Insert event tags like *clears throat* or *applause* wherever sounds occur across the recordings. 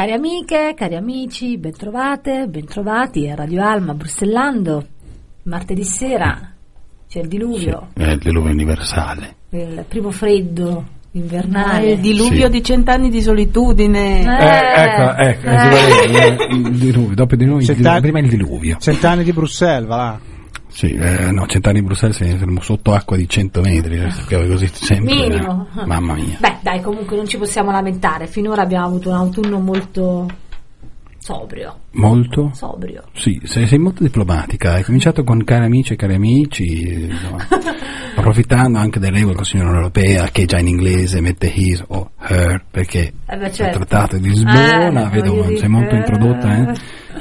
Cari amiche, cari amici, bentrovate, bentrovati a Radio Alma Brussellando. Martedì sera c'è il diluvio, È il diluvio universale. il primo freddo Ah, invernale. il diluvio Sì. di cent'anni di solitudine. Eh, ecco, ecco, eh. il diluvio, dopo di noi diluvio, prima il diluvio. Cent'anni di Bruxelles, va là. Sì, eh, no, cent'anni di Bruxelles siamo sotto acqua di 100 metri, eh, così sempre. Minimo. eh. Mamma mia. Beh, dai, comunque non ci possiamo lamentare. Finora abbiamo avuto un autunno molto sobrio. Molto? Sobrio. Sì, sei, sei molto diplomatica, hai cominciato con cari amici e cari amici, insomma, *laughs* approfittando anche delle regole della Unione Europea che già in inglese mette his o her, perché Eh beh, il certo. trattato di Lisbona, Eh, vedo sei molto eh. introdotta, eh?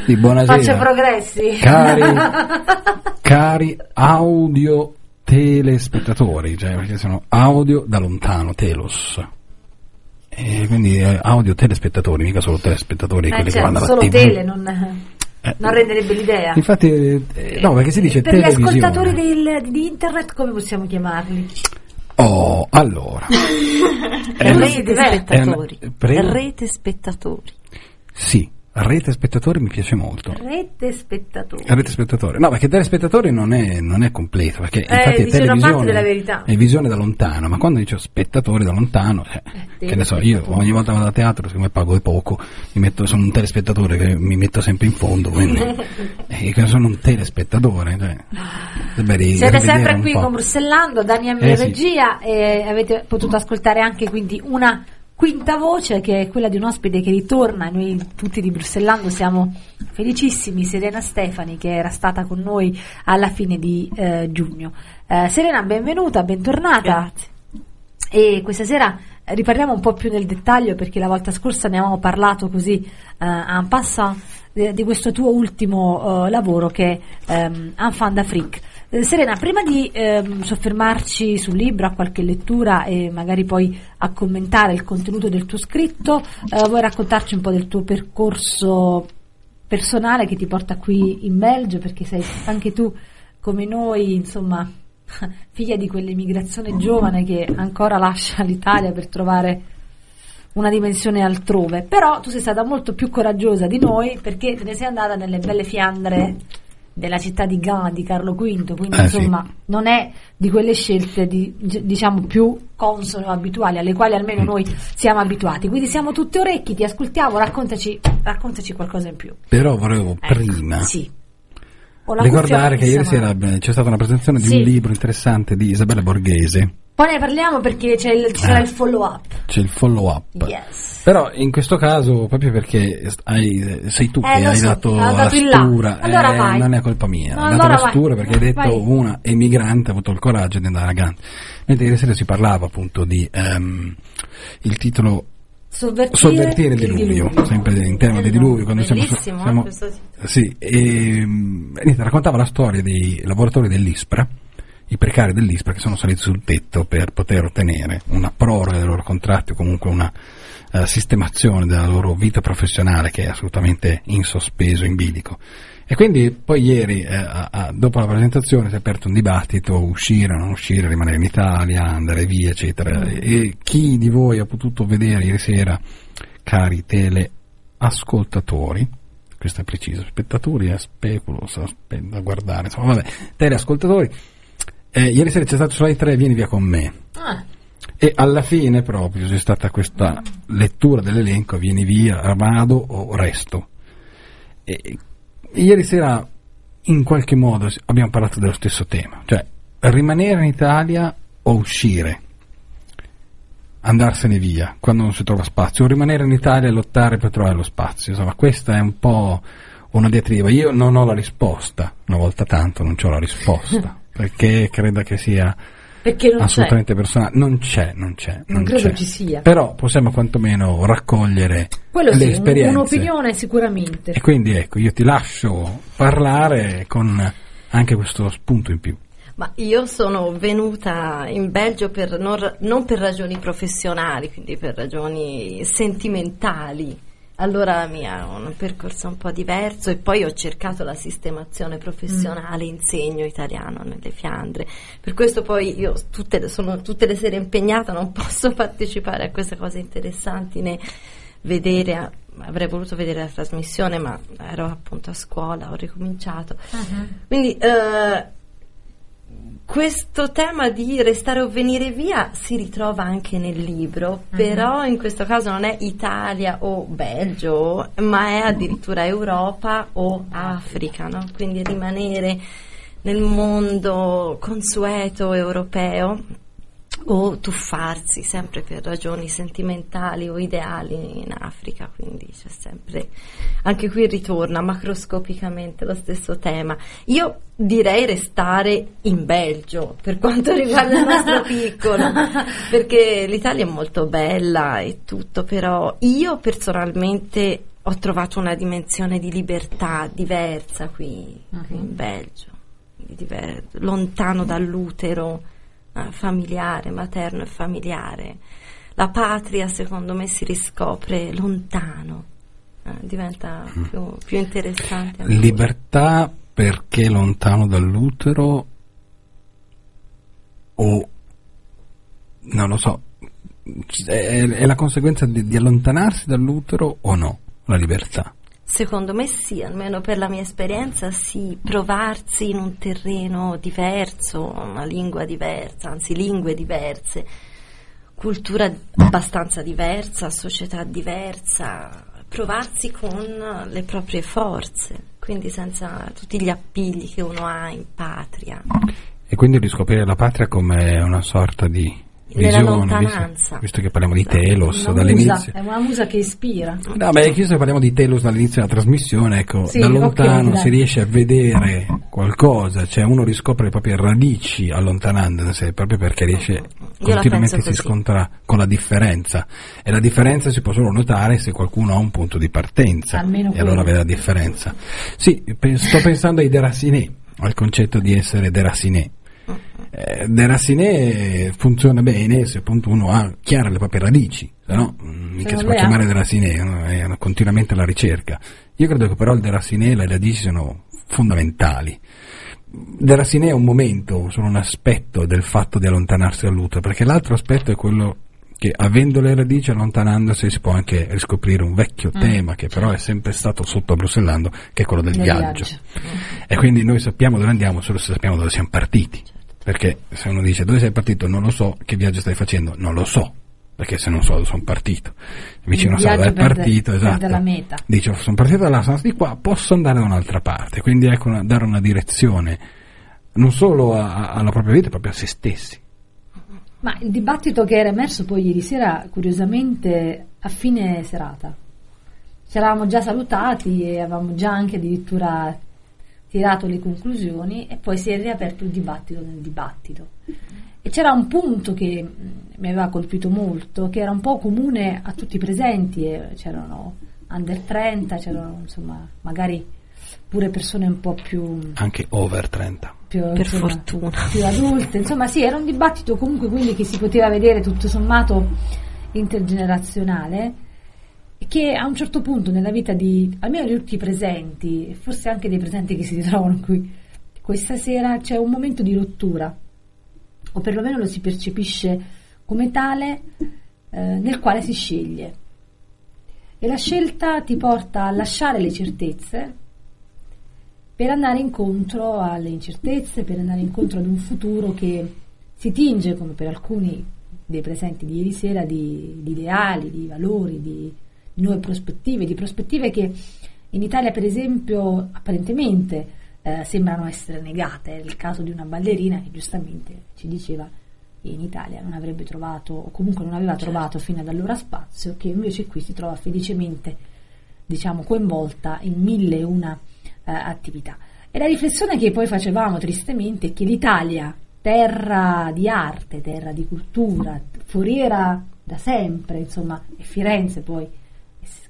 Sì, buonasera. Faccio progressi. Cari, *laughs* cari audio telespettatori, cioè perché sono audio da lontano, telos. E quindi eh, audio telespettatori, mica solo telespettatori, Eh, quelli che certo, vanno alla TV. tele non, Eh, non renderebbe l'idea. Infatti, eh, no, perché si dice per gli televisione. ascoltatori del- di internet come possiamo chiamarli? Oh, allora. *laughs* Rete spettatori. eh, prego. Rete spettatori. Sì, rete spettatori mi piace molto. Rete spettatori. Rete spettatori. No, perché telespettatori non è, non è completo, perché infatti è dice televisione. È visione da lontano, ma quando dico spettatori da lontano, eh, che ne so, io ogni volta vado a teatro, siccome pago di poco, mi metto, sono un telespettatore che mi metto sempre in fondo, quindi *laughs* eh, sono un telespettatore. Cioè, di Siete sempre qui con Brussellando, Dani Amico Eh, in sì. regia e avete potuto ascoltare anche quindi una quinta voce che è quella di un ospite che ritorna, noi tutti di Brussellando siamo felicissimi, Serena Stefani che era stata con noi alla fine di eh, giugno. Eh, Serena benvenuta, bentornata. E questa sera riparliamo un po' più nel dettaglio perché la volta scorsa ne avevamo parlato così eh, en passant di questo tuo ultimo eh, lavoro che è ehm, Enfant d'Afrique. Eh, Serena, prima di ehm, soffermarci sul libro, a qualche lettura e magari poi a commentare il contenuto del tuo scritto, eh, vuoi raccontarci un po' del tuo percorso personale che ti porta qui in Belgio perché sei anche tu come noi, insomma, *laughs* figlia di quell'emigrazione giovane che ancora lascia *laughs* l'Italia per trovare una dimensione altrove. Però tu sei stata molto più coraggiosa di noi perché te ne sei andata nelle belle Fiandre della città di Gand, di Carlo V, quindi Eh, sì. insomma non è di quelle scelte di- diciamo più consone o abituali alle quali almeno Mm. noi siamo abituati. Quindi siamo tutti orecchi, ti ascoltiamo, raccontaci, raccontaci qualcosa in più. Però volevo Ecco, prima Sì. La ricordare che ieri sera eh, c'è stata una presentazione di Sì. un libro interessante di Isabella Borghese, Poi ne parliamo perché c'è il, ci sarà Ah. il follow up. c'è il follow up. Yes. Però in questo caso, proprio perché hai- sei tu Eh, che hai so, dato la dato là. stura, Allora eh, non è colpa mia. No, hai dato allora la vai. stura perché hai detto Vai. una emigrante ha avuto il coraggio di andare a Gand. Mentre ieri sera si parlava appunto di ehm, il titolo Sovvertire, Sovvertire il diluvio, sempre in termini di diluvio. Quando siamo, eh, siamo- titolo. sì, e, mm, niente, raccontava la storia dei lavoratori dell'ISPRA, i precari dell'ISPRA che sono saliti sul tetto per poter ottenere una proroga dei loro contratti o comunque una eh, sistemazione della loro vita professionale che è assolutamente in sospeso, in bilico. E quindi poi ieri, eh, a- a- dopo la presentazione, si è aperto un dibattito, uscire, non uscire, rimanere in Italia, andare via, eccetera. E chi di voi ha potuto vedere ieri sera, cari teleascoltatori, questo è preciso, spettatori, è speculo, sto aspe- a guardare, insomma, vabbè, teleascoltatori, eh, ieri sera c'è stato su Rai 3, vieni via con me. Ah, E alla fine proprio c'è stata questa lettura dell'elenco, vieni via, vado o resto. E ieri sera in qualche modo abbiamo parlato dello stesso tema, cioè rimanere in Italia o uscire, andarsene via quando non si trova spazio, o rimanere in Italia e lottare per trovare lo spazio. Insomma, questa è un po' una diatriba. Io non ho la risposta, una volta tanto non ho la risposta, *laughs* perché credo che sia perché non assolutamente personale. Non c'è, non c'è. Non credo c'è. ci sia. Però possiamo quantomeno raccogliere c'è. Quello le sì, esperienze. un'opinione sicuramente. E quindi ecco, io ti lascio parlare con anche questo spunto in più. Ma io sono venuta in Belgio per non, non per ragioni professionali, quindi per ragioni sentimentali. Allora mia è un percorso un po' diverso e poi ho cercato la sistemazione professionale, insegno italiano nelle Fiandre. Per questo poi io tutte le- sono tutte le sere impegnata, non *laughs* posso partecipare a queste cose interessanti né vedere a- avrei voluto vedere la trasmissione, ma ero appunto a scuola, ho ricominciato. Quindi eh, questo tema di restare o venire via si ritrova anche nel libro, però in questo caso non è Italia o Belgio, ma è addirittura Europa o Africa, no? quindi rimanere nel mondo consueto europeo o tuffarsi sempre per ragioni sentimentali o ideali in Africa, quindi c'è sempre anche qui ritorna macroscopicamente lo stesso tema. Io direi restare in Belgio per quanto riguarda il nostro *laughs* piccolo, perché l'Italia è molto bella e tutto, però io personalmente ho trovato una dimensione di libertà diversa qui, qui in Belgio, diver- lontano dall'utero familiare, materno e familiare. La patria, secondo me, si riscopre lontano, eh, diventa più, più interessante. ancora. Libertà perché lontano dall'utero o non lo so, è, è la conseguenza di, di allontanarsi dall'utero o no? La libertà. Secondo me sì, almeno per la mia esperienza sì, provarsi in un terreno diverso, una lingua diversa, anzi lingue diverse, cultura abbastanza diversa, società diversa, provarsi con le proprie forze, quindi senza tutti gli appigli che uno ha in patria. E quindi riscoprire la patria come una sorta di Nella visione, visto, lontananza. visto che parliamo di Telos Una dall'inizio. musa, è una musa che ispira. No, beh, visto che parliamo di Telos dall'inizio della trasmissione, ecco, Sì, da lontano ok, dai. si riesce a vedere qualcosa, cioè uno riscopre le proprie radici allontanandosi, proprio perché riesce continuamente si scontra con la differenza. E la differenza si può solo notare se qualcuno ha un punto di partenza. Almeno e allora vede la differenza. Sì, sto pensando ai deraciné, al concetto di essere deraciné. Eh, deraciné funziona bene se appunto uno ha chiare le proprie radici, se no mm, mica si può chiamare deraciné, no? è continuamente alla ricerca. Io credo che però il deraciné e le radici siano fondamentali. Deraciné è un momento, sono un aspetto del fatto di allontanarsi dall'utero, perché l'altro aspetto è quello che avendo le radici, allontanandosi, si può anche riscoprire un vecchio tema che però è sempre stato sotto a Brussellando, che è quello del Del viaggio. viaggio. E quindi noi sappiamo dove andiamo solo se sappiamo dove siamo partiti. Perché se uno dice dove sei partito non lo so, che viaggio stai facendo? Non lo so, perché se non so dove sono partito. Vicino Il sa dove è partito, esatto. meta. Dice sono partito dalla sono di qua, posso andare da un'altra parte. Quindi ecco una- dare una direzione non solo a- alla propria vita, proprio a se stessi. Ma il dibattito che era emerso poi ieri sera, curiosamente, a fine serata. Ci eravamo già salutati e avevamo già anche addirittura tirato le conclusioni e poi si è riaperto il dibattito nel dibattito. E c'era un punto che mh, mi aveva colpito molto, che era un po' comune a tutti i presenti, c'erano under 30, c'erano insomma magari pure persone un po' più Anche over 30. più, Per insomma, fortuna. più adulte. Insomma, sì, era un dibattito comunque quindi che si poteva vedere tutto sommato intergenerazionale che a un certo punto nella vita di almeno di tutti i presenti, forse anche dei presenti che si ritrovano qui questa sera, c'è un momento di rottura, o perlomeno lo si percepisce come tale, eh, nel quale si sceglie. E la scelta ti porta a lasciare le certezze per andare incontro alle incertezze, per andare incontro ad un futuro che si tinge, come per alcuni dei presenti di ieri sera, di, di ideali, di valori, di nuove prospettive, di prospettive che in Italia, per esempio, apparentemente eh, sembrano essere negate. È il caso di una ballerina che giustamente ci diceva che in Italia non avrebbe trovato, o comunque non aveva trovato fino ad allora spazio, che invece qui si trova felicemente diciamo, coinvolta in mille e una eh, attività. E la riflessione che poi facevamo tristemente è che l'Italia, terra di arte, terra di cultura, foriera da sempre, insomma, e Firenze poi,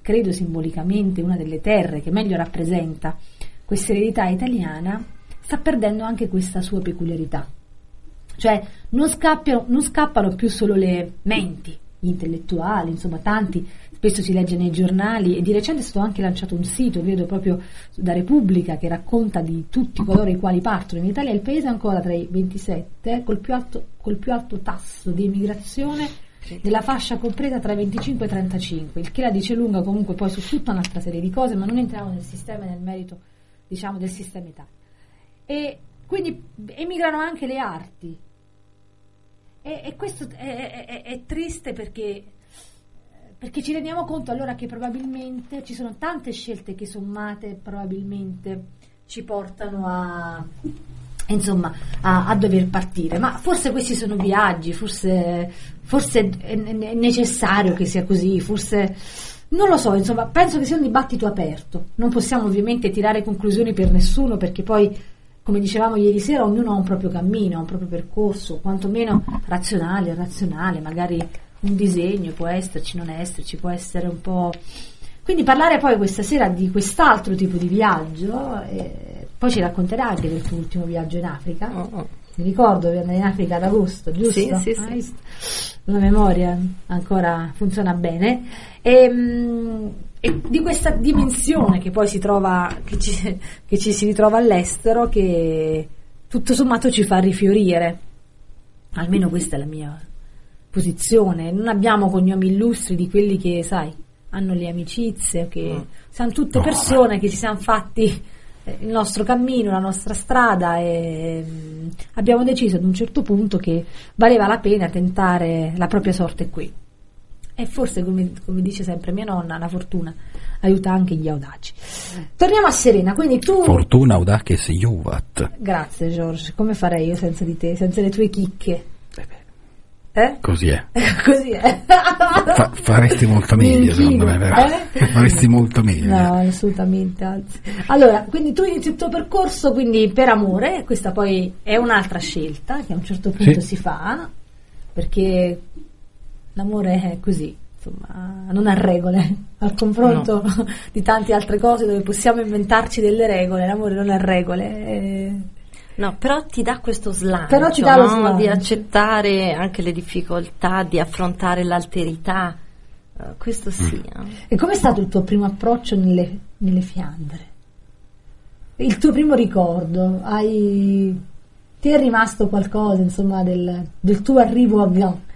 credo simbolicamente, una delle terre che meglio rappresenta questa eredità italiana, sta perdendo anche questa sua peculiarità. Cioè non, scappiano- non scappano più solo le menti, gli intellettuali, insomma tanti, spesso si legge nei giornali e di recente è stato anche lanciato un sito, vedo proprio da Repubblica, che racconta di tutti coloro i quali partono. In Italia è il paese ancora tra i 27 col più alto, col più alto tasso di immigrazione della fascia compresa tra i 25 e i 35, il che la dice lunga comunque poi su tutta un'altra serie di cose, ma non entriamo nel sistema e nel merito diciamo del sistema Italia. E quindi emigrano anche le arti. E, e questo è, è- è triste perché, perché ci rendiamo conto allora che probabilmente ci sono tante scelte che sommate probabilmente ci portano a insomma a, a dover partire. Ma forse questi sono viaggi forse, forse è, necessario che sia così forse non lo so insomma penso che sia un dibattito aperto. Non possiamo ovviamente tirare conclusioni per nessuno perché poi come dicevamo ieri sera ognuno ha un proprio cammino ha un proprio percorso quantomeno razionale irrazionale magari un disegno può esserci non esserci può essere un po' Quindi parlare poi questa sera di quest'altro tipo di viaggio, eh, poi ci racconterà anche del tuo ultimo viaggio in Africa. Oh, oh. Mi ricordo che andai in Africa ad agosto, giusto? Sì, sì, visto? La memoria ancora funziona bene. E, mm, e di questa dimensione che poi si trova, che ci, che ci si ritrova all'estero, che tutto sommato ci fa rifiorire. Almeno questa è la mia posizione. Non abbiamo cognomi illustri di quelli che, sai, hanno le amicizie, che siamo tutte No, persone che ci siamo fatti il nostro cammino, la nostra strada e mm, abbiamo deciso ad un certo punto che valeva la pena tentare la propria sorte qui. E forse, come, come dice sempre mia nonna, la fortuna aiuta anche gli audaci. Torniamo a Serena, quindi tu... Fortuna audaces iuvat. Grazie Giorgio, come farei io senza di te, senza le tue chicche? Eh? Così è. *laughs* Così è. Fa- faresti molto meglio, secondo me, vero? Eh? Faresti molto meglio. No, assolutamente, anzi. Allora, quindi tu inizi il tuo percorso quindi per amore, questa poi è un'altra scelta che a un certo punto Sì. si fa, perché l'amore è così, insomma, non ha regole, al confronto di tante altre cose dove possiamo inventarci delle regole, l'amore non ha regole. eh. No, però ti dà questo slancio, dà lo no? slancio. di accettare anche le difficoltà, di affrontare l'alterità. Eh, questo sì. Mm. eh. E com'è stato il tuo primo approccio nelle, nelle Fiandre? Il tuo primo ricordo? Hai... Ti è rimasto qualcosa, insomma, del, del tuo arrivo a Gand?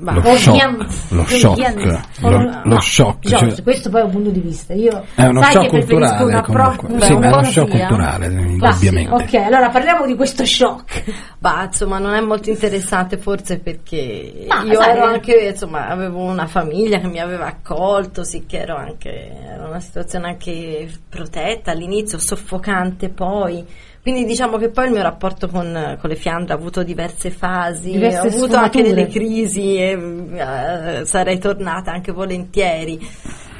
Ma- Lo shock, lo shock, lo- lo shock, Giorgio, cioè- questo poi è un punto di vista. Io È uno sai shock che preferisco culturale un approccio. comunque. Beh, Sì, un ma è uno shock culturale, indubbiamente. Ok, allora parliamo di questo shock. Bah, insomma, non è molto interessante forse perché Ma, io sai, ero eh. anche, insomma, avevo una famiglia che mi aveva accolto, sì che ero anche, era una situazione anche protetta all'inizio, soffocante poi. Quindi diciamo che poi il mio rapporto con, con le Fiandre ha avuto diverse fasi, Diverse ho avuto anche sfumature. delle crisi e eh, sarei tornata anche volentieri.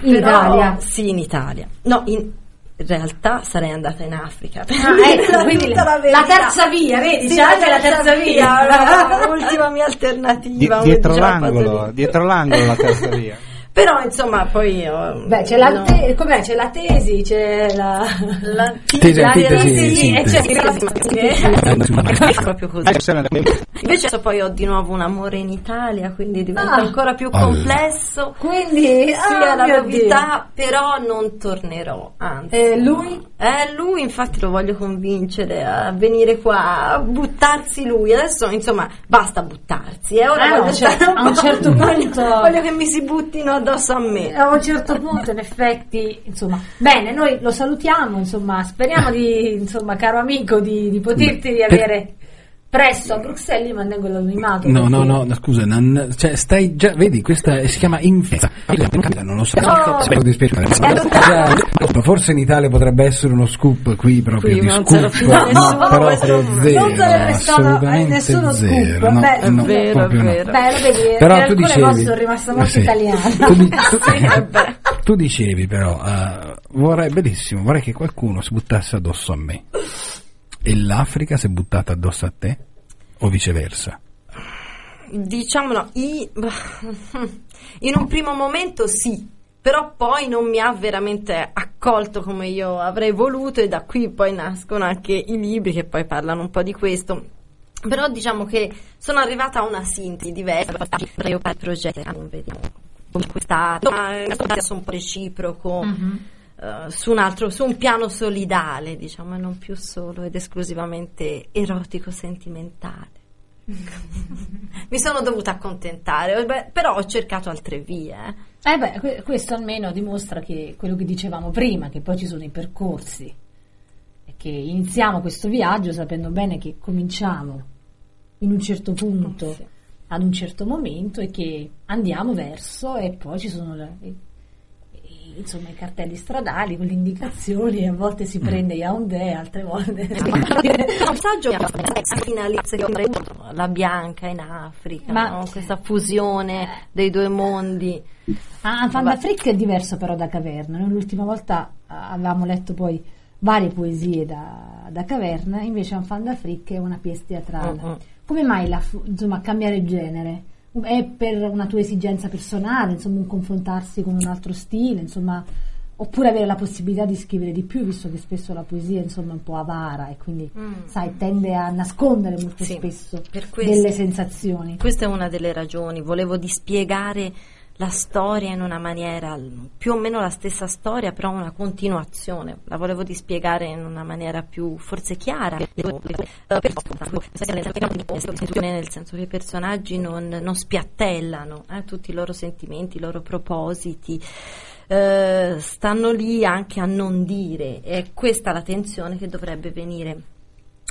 In Però- Italia? Sì, in Italia. No, in realtà sarei andata in Africa. Ah, *laughs* ecco, la quindi tutta la, verità. la terza via, vedi? Sì, c'è anche la terza via. no, *laughs* ultima mia Di- alternativa. dietro diciamo, l'angolo, dietro l'angolo la terza via. *laughs* Però insomma poi ho- Beh, c'è la, no. te- com'è? C'è la tesi, c'è la... la *laughs* Tesi, la tesi, e *laughs* proprio così. Ecco, Invece adesso poi ho di nuovo un amore in Italia, quindi diventa Ah. ancora più Allora. complesso. Quindi, Sì, ah, è la mio novità, però non tornerò, anzi. Dio. E lui? Eh, lui infatti lo voglio convincere a venire qua, a buttarsi lui. Adesso insomma basta buttarsi. Eh, ora Ah, no, voglio cioè, a un certo punto- *laughs* voglio che mi si buttino addosso a me. A un certo *laughs* punto, in effetti, insomma, bene, noi lo salutiamo, insomma, speriamo di, insomma, caro amico, di, di poterti riavere presto a Bruxelles, io mantengo l'anonimato. No, no, no, no, scusa, non, cioè, stai già, vedi, questa si chiama influenza. Non lo so, Oh. spero di spiegare. Già, Forse in Italia potrebbe essere uno scoop qui proprio Qui di scoop, no, nessuno, proprio questo- zero, non sarebbe stato, eh, assolutamente nessuno scoop, zero. No, beh, no, è vero, no. vero. Beh, lo vedi, Però per tu dicevi, sono rimasta molto sì. italiana. Tu, tu- tu dicevi però, eh, vorrei, bellissimo, vorrei che qualcuno si buttasse addosso a me. E l'Africa si è buttata addosso a te? O viceversa? Diciamo no, i- *laughs* in un primo momento sì, però poi non mi ha veramente accolto come io avrei voluto e da qui poi nascono anche i libri che poi parlano un po' di questo. Però diciamo che sono arrivata a una sintesi diversa, io per progetti non vediamo come quest'altro, ma è un po' reciproco. Mhm. Eh, su un altro, su un piano solidale, diciamo, e non più solo ed esclusivamente erotico sentimentale. *laughs* Mi sono dovuta accontentare, beh, però ho cercato altre vie. eh. Eh beh, que- questo almeno dimostra che quello che dicevamo prima, che poi ci sono i percorsi e che iniziamo questo viaggio sapendo bene che cominciamo in un certo punto, Sì. ad un certo momento e che andiamo verso e poi ci sono le- insomma, i cartelli stradali con le indicazioni a volte si prende Yaoundé, altre volte... *laughs* Passaggio *laughs* finalizza la bianca in Africa, Ma- no? questa fusione dei due mondi. Ah, Van da Frick è diverso però da Caverna. Noi l'ultima volta ah, avevamo letto poi varie poesie da, da Caverna, invece Van da Frick è una pièce teatrale. Mm-mm. Come mai la, insomma, cambiare genere? È per una tua esigenza personale, insomma, un confrontarsi con un altro stile, insomma, oppure avere la possibilità di scrivere di più, visto che spesso la poesia insomma, è un po' avara e quindi, Mm. sai, tende a nascondere molto Sì, spesso per questo. delle sensazioni. Questa è una delle ragioni, volevo dispiegare la storia in una maniera, più o meno la stessa storia, però una continuazione, la volevo dispiegare in una maniera più forse chiara, nel senso che i personaggi non, non spiattellano eh, tutti i loro sentimenti, i loro propositi, eh, stanno lì anche a non dire, è questa la tensione che dovrebbe venire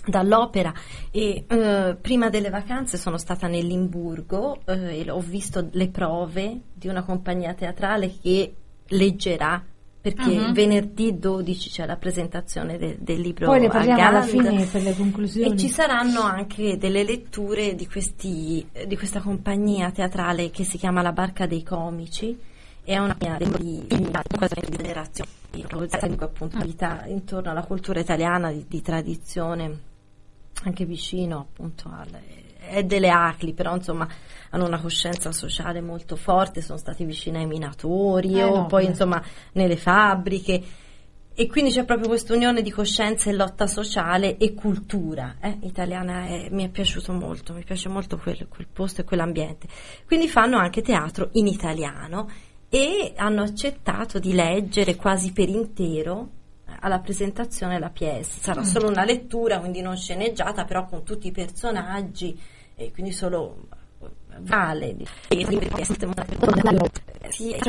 dall'opera e eh, prima delle vacanze sono stata nel Limburgo eh, e ho visto le prove di una compagnia teatrale che leggerà perché Mhm. venerdì 12 c'è la presentazione de- del libro Poi ne parliamo a alla fine per le conclusioni. E ci saranno anche delle letture di, questi, di questa compagnia teatrale che si chiama La Barca dei Comici. È una di, di generazioni, appunto, vita intorno alla cultura italiana di, di tradizione, anche vicino appunto alle, è delle ACLI, però insomma hanno una coscienza sociale molto forte, sono stati vicini ai minatori Eh, o no, poi beh. insomma nelle fabbriche. E quindi c'è proprio questa unione di coscienza e lotta sociale e cultura eh, italiana. eh, mi è piaciuto molto, mi piace molto quel, quel posto e quell'ambiente. Quindi fanno anche teatro in italiano e hanno accettato di leggere quasi per intero alla presentazione la pièce. Sarà solo una lettura, quindi non sceneggiata, però con tutti i personaggi, e quindi solo vale. Sì, è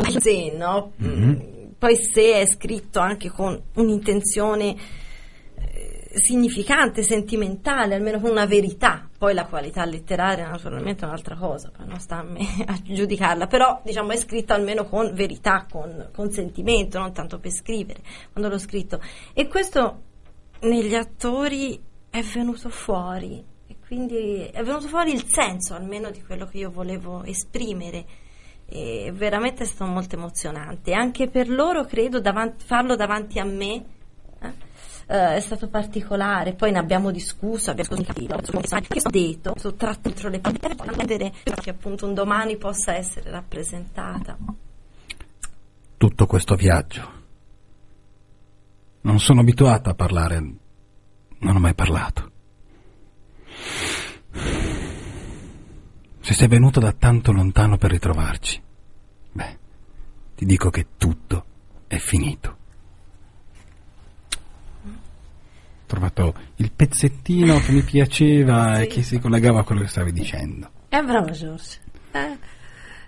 no? Mhm. Poi se è scritto anche con un'intenzione eh, significante, sentimentale, almeno con una verità, poi la qualità letteraria naturalmente è un'altra cosa, non sta a me *laughs* a giudicarla, però diciamo è scritto almeno con verità, con, con sentimento, non tanto per scrivere, quando l'ho scritto. E questo negli attori è venuto fuori, e quindi è venuto fuori il senso almeno di quello che io volevo esprimere e veramente è stato molto emozionante anche per loro credo davanti- farlo davanti a me eh, eh, è stato particolare poi ne abbiamo discusso abbiamo discusso che ho detto sono tratto dentro le parole per vedere che appunto un domani possa essere rappresentata tutto questo viaggio. Non sono abituata a parlare, non ho mai parlato. Se sei venuto da tanto lontano per ritrovarci, beh, ti dico che tutto è finito. Ho trovato il pezzettino che mi piaceva *laughs* e che si collegava a quello che stavi dicendo. È bravo Giorgio. Eh,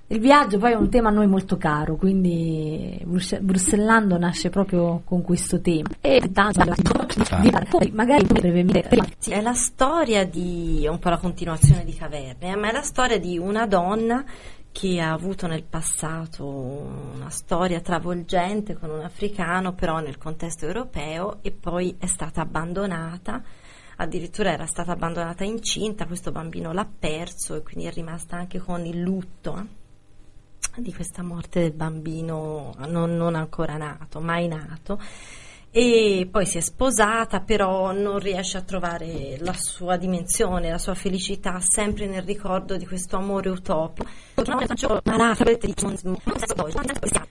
Il viaggio poi è un tema a noi molto caro, quindi Brus- Brussellando nasce proprio con questo tema. E tanto poi magari brevemente Sì, è la storia di, è un po' la continuazione di Caverne, eh, ma è la storia di una donna che ha avuto nel passato una storia travolgente con un africano, però nel contesto europeo, e poi è stata abbandonata, addirittura era stata abbandonata incinta, questo bambino l'ha perso e quindi è rimasta anche con il lutto. eh, di questa morte del bambino non, non ancora nato, mai nato. E poi si è sposata, però non riesce a trovare la sua dimensione, la sua felicità, sempre nel ricordo di questo amore utopico.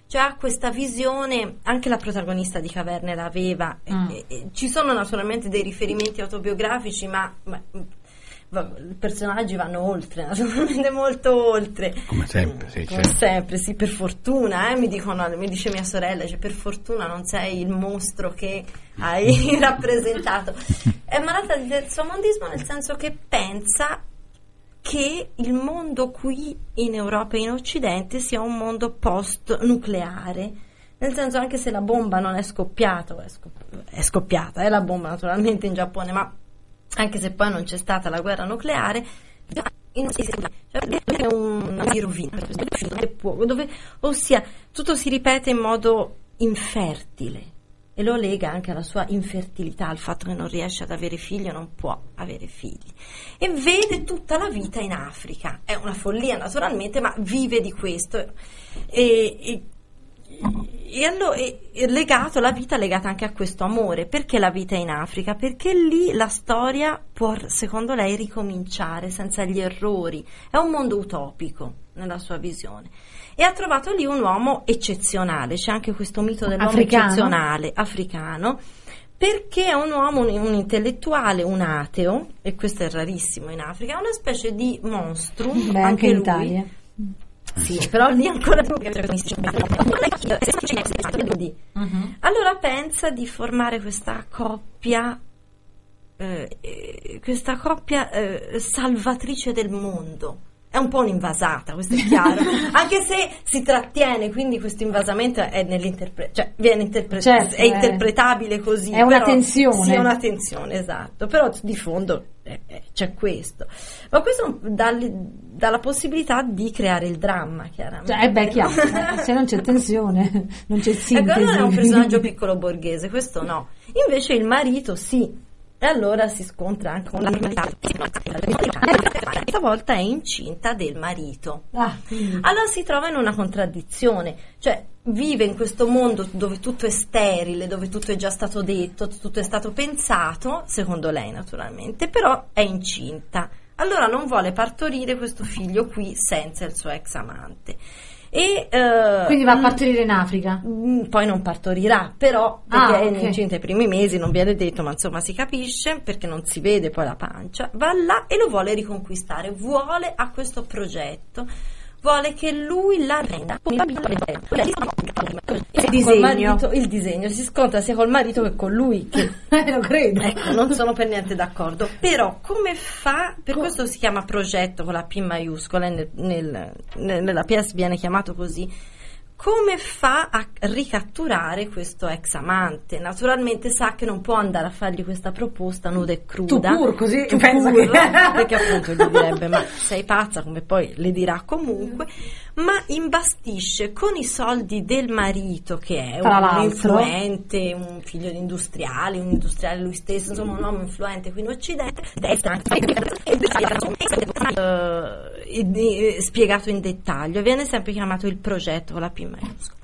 Cioè ha questa visione, anche la protagonista di Caverne l'aveva. Mm. ci sono naturalmente dei riferimenti autobiografici, ma, ma i personaggi vanno oltre, *laughs* naturalmente molto oltre. Come sempre, sì, Come certo. sempre, sì, per fortuna, eh, mi, dicono, mi dice mia sorella, cioè, per fortuna non sei il mostro che hai *laughs* rappresentato. È malata del suo mondismo nel senso che pensa che il mondo qui in Europa e in Occidente sia un mondo post-nucleare. Nel senso, anche se la bomba non è scoppiata, è, scoppi- è scoppiata, è la bomba naturalmente in Giappone, ma anche se poi non c'è stata la guerra nucleare, in- è una rovina, dove, ossia tutto si ripete in modo infertile e lo lega anche alla sua infertilità, al fatto che non riesce ad avere figli o non può avere figli. E vede tutta la vita in Africa. È una follia naturalmente, ma vive di questo. E, e, e allora è legato, la vita è legata anche a questo amore. Perché la vita è in Africa? Perché lì la storia può, secondo lei, ricominciare senza gli errori. È un mondo utopico nella sua visione e ha trovato lì un uomo eccezionale, c'è anche questo mito dell'uomo Africano? eccezionale, africano, perché è un uomo, un, un intellettuale, un ateo, e questo è rarissimo in Africa, è una specie di monstrum, Beh, anche, anche in lui. Italia. Sì, però lì ancora più Allora pensa di formare questa coppia eh, eh, questa coppia eh, salvatrice del mondo. È un po' un'invasata, questo è chiaro. *laughs* Anche se si trattiene, quindi questo invasamento è nell'interpretazione, cioè viene interpre- Certo, è è- interpretabile così. è una tensione. Sì, è una tensione, esatto. Però di fondo eh, eh, c'è questo. Ma questo dà, dà la possibilità di creare il dramma, chiaramente. Cioè, eh beh, chiaro, *laughs* se non c'è tensione, non c'è Ecco, sintesi. allora è un personaggio piccolo borghese, questo no. Invece il marito sì. E allora si scontra anche con la normalità. Stavolta è incinta del marito. Ah, Allora si trova in una contraddizione, cioè vive in questo mondo dove tutto è sterile, dove tutto è già stato detto, tutto è stato pensato, secondo lei naturalmente, però è incinta. Allora non vuole partorire questo figlio qui senza il suo ex amante. E, eh, quindi va a mm, partorire in Africa. Mm, poi non partorirà, però perché Ah, è incinta i primi mesi, non viene detto, ma insomma si capisce perché non si vede poi la pancia, va là e lo vuole riconquistare, vuole a questo progetto, vuole che lui la renda il disegno. marito, il disegno, si scontra sia col marito che con lui, che *laughs* Eh, lo credo. Ecco, non sono per niente d'accordo. Però come fa, per questo si chiama progetto con la P maiuscola, nel- nel- nella PS viene chiamato così, come fa a ricatturare questo ex amante? Naturalmente sa che non può andare a fargli questa proposta nuda e cruda. Tu pur, così Tu pensa pur, che- *laughs* perché appunto gli direbbe ma sei pazza come poi le dirà comunque ma imbastisce con i soldi del marito che è Tra un l'altro. influente un figlio di industriali un industriale lui stesso insomma un uomo influente qui in occidente destra anche *laughs* eh, spiegato in dettaglio viene sempre chiamato il progetto con la P maiuscola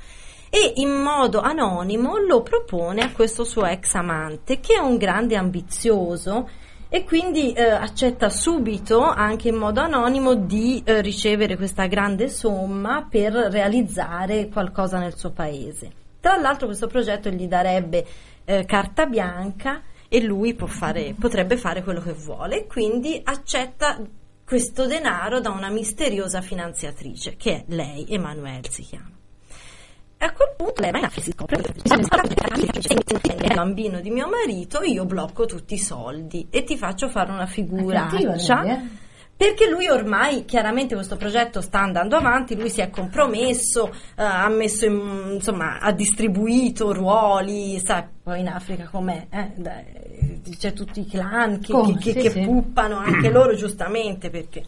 e in modo anonimo lo propone a questo suo ex amante che è un grande ambizioso e quindi eh, accetta subito anche in modo anonimo di eh, ricevere questa grande somma per realizzare qualcosa nel suo paese. Tra l'altro questo progetto gli darebbe eh, carta bianca e lui fare- potrebbe fare quello che vuole quindi accetta questo denaro da una misteriosa finanziatrice che è lei, Emanuele si chiama. E a quel punto lei si scopre che il bambino di mio marito io blocco tutti i soldi e ti faccio fare una figuraccia? Perché lui ormai chiaramente questo progetto sta andando avanti, lui si è compromesso, eh, ha messo in- insomma ha distribuito ruoli, sai poi in Africa com'è, eh? Dai, c'è tutti i clan che, Come? che- Sì, che sì. puppano anche *coughs* loro giustamente perché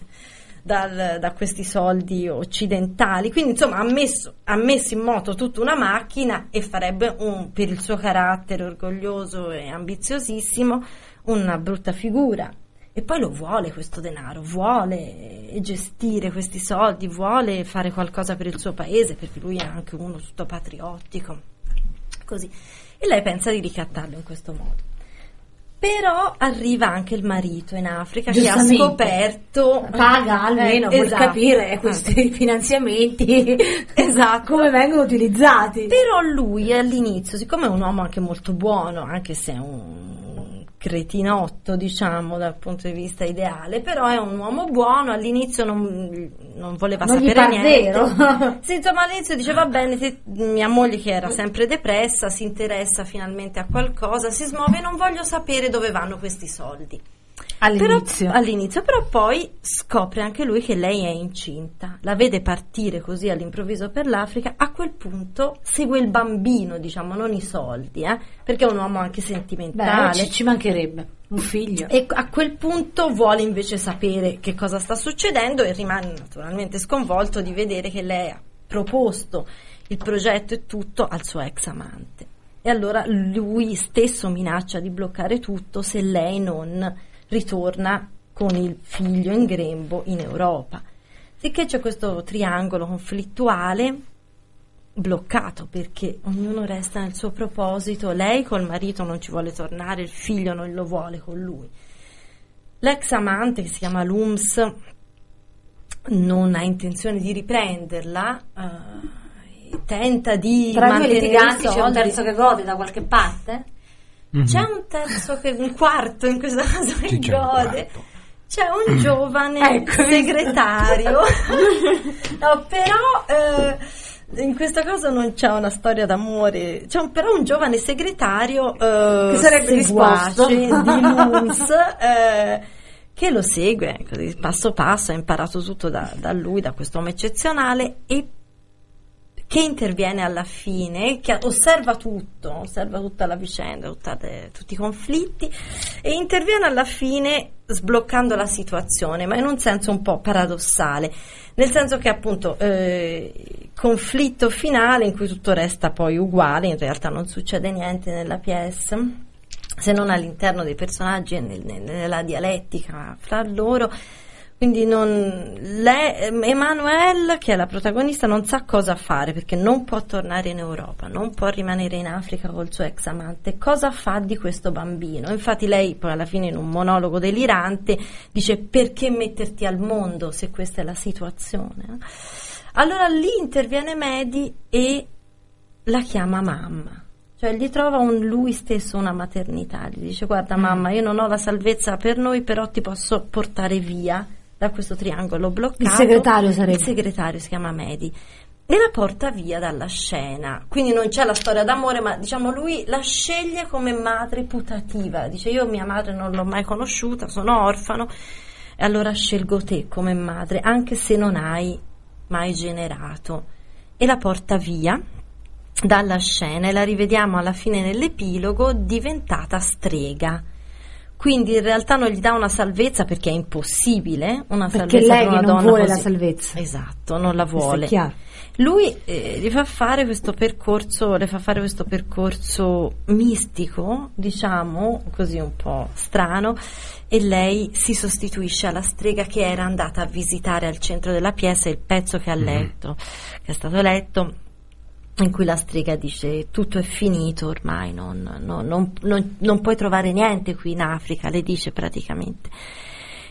dal- da questi soldi occidentali. Quindi, insomma, ha messo, ha messo in moto tutta una macchina e farebbe un, per il suo carattere orgoglioso e ambiziosissimo una brutta figura. E poi lo vuole questo denaro, vuole gestire questi soldi, vuole fare qualcosa per il suo paese, perché lui è anche uno tutto patriottico. Così. E lei pensa di ricattarlo in questo modo. Però arriva anche il marito in Africa che ha scoperto Paga almeno Eh, per esatto. capire questi finanziamenti *laughs* Esatto. come vengono utilizzati. Però lui all'inizio, siccome è un uomo anche molto buono, anche se è un cretinotto, diciamo, dal punto di vista ideale, però è un uomo buono, all'inizio non, non voleva Non sapere niente. *laughs* Sì, insomma, all'inizio dice va bene, se mia moglie che era sempre depressa si interessa finalmente a qualcosa, si smuove non voglio sapere dove vanno questi soldi. All'inizio. Però, all'inizio, però poi scopre anche lui che lei è incinta, la vede partire così all'improvviso per l'Africa, a quel punto segue il bambino, diciamo, non i soldi, eh, perché è un uomo anche Beh, sentimentale. ci, ci mancherebbe un figlio. E a quel punto vuole invece sapere che cosa sta succedendo e rimane naturalmente sconvolto di vedere che lei ha proposto il progetto e tutto al suo ex amante. E allora lui stesso minaccia di bloccare tutto se lei non ritorna con il figlio in grembo in Europa. Sicché c'è questo triangolo conflittuale bloccato perché ognuno resta nel suo proposito, lei col marito non ci vuole tornare, il figlio non lo vuole con lui. L'ex amante che si chiama Lums non ha intenzione di riprenderla, eh, tenta di Tra i due litiganti c'è un terzo che gode da qualche parte? Mhm. C'è un terzo che un quarto in questo caso che Sì, c'è un gode. C'è un giovane Ecco, segretario. *laughs* no, però eh, in questo caso non c'è una storia d'amore, c'è un- però un giovane segretario eh, Che sarebbe seguace disposto. di *laughs* Luns eh, che lo segue così passo passo, ha imparato tutto da, da lui, da quest'uomo eccezionale e che interviene alla fine, che osserva tutto, osserva tutta la vicenda, tutta le- tutti i conflitti e interviene alla fine sbloccando la situazione, ma in un senso un po' paradossale, nel senso che appunto eh, conflitto finale in cui tutto resta poi uguale, in realtà non succede niente nella PS se non all'interno dei personaggi e nel- nella dialettica fra loro. Quindi non, lei, Emanuele, che è la protagonista, non sa cosa fare perché non può tornare in Europa, non può rimanere in Africa col suo ex amante. Cosa fa di questo bambino? Infatti lei poi alla fine in un monologo delirante dice perché metterti al mondo se questa è la situazione? Allora lì interviene Medi e la chiama mamma. Cioè gli trova un, lui stesso una maternità, gli dice guarda mamma io non ho la salvezza per noi però ti posso portare via da questo triangolo bloccato. Il segretario sarebbe. Il segretario si chiama Medi e la porta via dalla scena. Quindi non c'è la storia d'amore, ma diciamo lui la sceglie come madre putativa. Dice io mia madre non l'ho mai conosciuta, sono orfano e allora scelgo te come madre, anche se non hai mai generato. E la porta via dalla scena e la rivediamo alla fine nell'epilogo diventata strega. Quindi in realtà non gli dà una salvezza perché è impossibile una Perché salvezza lei per una che non donna vuole così. la salvezza. Esatto, non la vuole. Lui eh, gli fa fare questo percorso, le fa fare questo percorso mistico, diciamo, così un po' strano, e lei si sostituisce alla strega che era andata a visitare al centro della pièce il pezzo che ha letto, che è stato letto in cui la strega dice tutto è finito ormai, non, non- non- non- puoi trovare niente qui in Africa, le dice praticamente.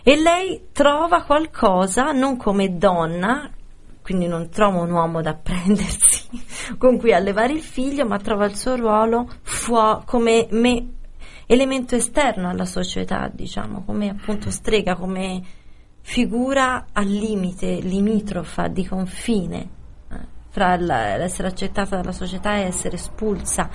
E lei trova qualcosa non come donna, quindi non trova un uomo da *laughs* prendersi con cui allevare il figlio, ma trova il suo ruolo fuo- come me- elemento esterno alla società, diciamo, come appunto strega, come figura al limite, limitrofa, di confine fra l'essere accettata dalla società e essere espulsa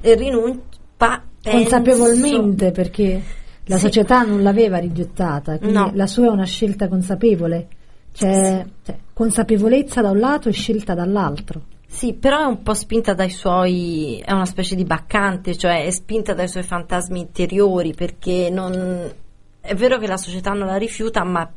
e rinuncia Consapevolmente perché la Sì. società non l'aveva rigettata, quindi No. la sua è una scelta consapevole. C'è cioè, consapevolezza da un lato e scelta dall'altro. Sì, però è un po' spinta dai suoi, è una specie di baccante, cioè è spinta dai suoi fantasmi interiori perché non, è vero che la società non la rifiuta, ma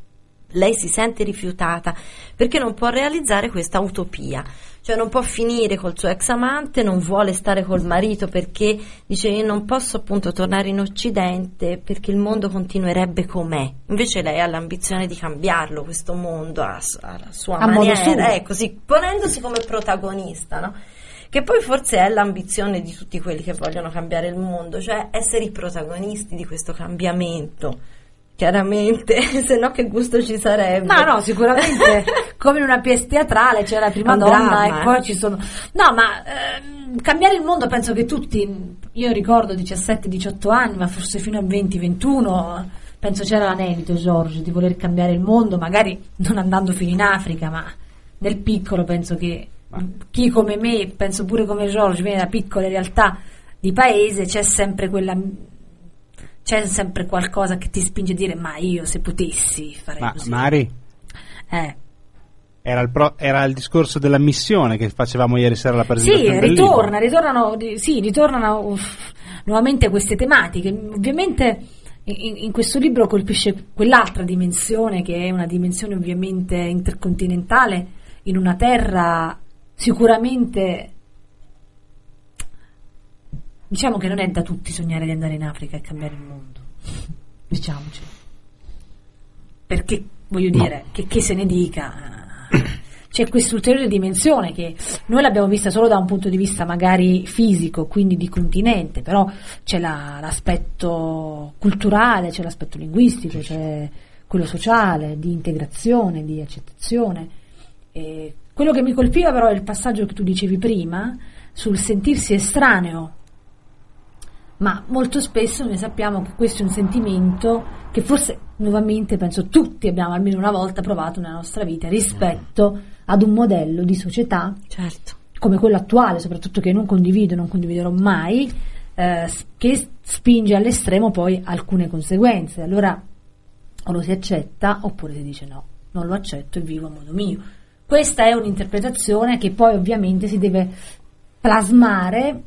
lei si sente rifiutata perché non può realizzare questa utopia, cioè non può finire col suo ex amante, non vuole stare col marito perché dice io non posso appunto tornare in Occidente perché il mondo continuerebbe com'è. Invece lei ha l'ambizione di cambiarlo questo mondo a, alla sua A modo maniera, ecco, così, ponendosi come protagonista, no? Che poi forse è l'ambizione di tutti quelli che vogliono cambiare il mondo, cioè essere i protagonisti di questo cambiamento. Chiaramente, *laughs* se no che gusto ci sarebbe. No, no, sicuramente *laughs* come in una pièce teatrale c'è la prima Un donna dramma, e eh. poi ci sono... No, ma ehm, cambiare il mondo penso che tutti, io ricordo 17-18 anni, ma forse fino a 20-21, penso c'era l'anelito, Giorgio, di voler cambiare il mondo, magari non andando fino in Africa, ma nel piccolo penso che chi come me, penso pure come Giorgio, viene da piccole realtà di paese, c'è sempre quella c'è sempre qualcosa che ti spinge a dire ma io se potessi farei Ma così. Mari, Eh. era il, pro- era il discorso della missione che facevamo ieri sera alla Sì, presentazione libro. ritorna, ritornano, ri- sì, ritornano uff, nuovamente queste tematiche. Ovviamente in, in questo libro colpisce quell'altra dimensione che è una dimensione ovviamente intercontinentale in una terra sicuramente diciamo che non è da tutti sognare di andare in Africa e cambiare il mondo. *laughs* Diciamoci. Perché voglio No. dire che, che se ne dica c'è questa ulteriore dimensione che noi l'abbiamo vista solo da un punto di vista magari fisico, quindi di continente, però c'è la- l'aspetto culturale, c'è l'aspetto linguistico, c'è quello sociale, di integrazione, di accettazione. E quello che mi colpiva però è il passaggio che tu dicevi prima sul sentirsi estraneo ma molto spesso noi sappiamo che questo è un sentimento che forse nuovamente penso tutti abbiamo almeno una volta provato nella nostra vita rispetto ad un modello di società Certo. come quello attuale, soprattutto che non condivido, non condividerò mai, eh, che spinge all'estremo poi alcune conseguenze. Allora o lo si accetta oppure si dice no, non lo accetto e vivo a modo mio. Questa è un'interpretazione che poi ovviamente si deve plasmare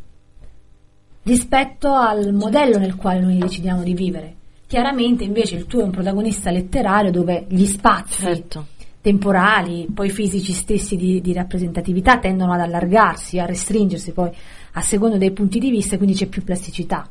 rispetto al modello nel quale noi decidiamo di vivere. Chiaramente invece il tuo è un protagonista letterario dove gli spazi Certo. temporali, poi fisici stessi di, di rappresentatività tendono ad allargarsi, a restringersi poi a secondo dei punti di vista, quindi c'è più plasticità.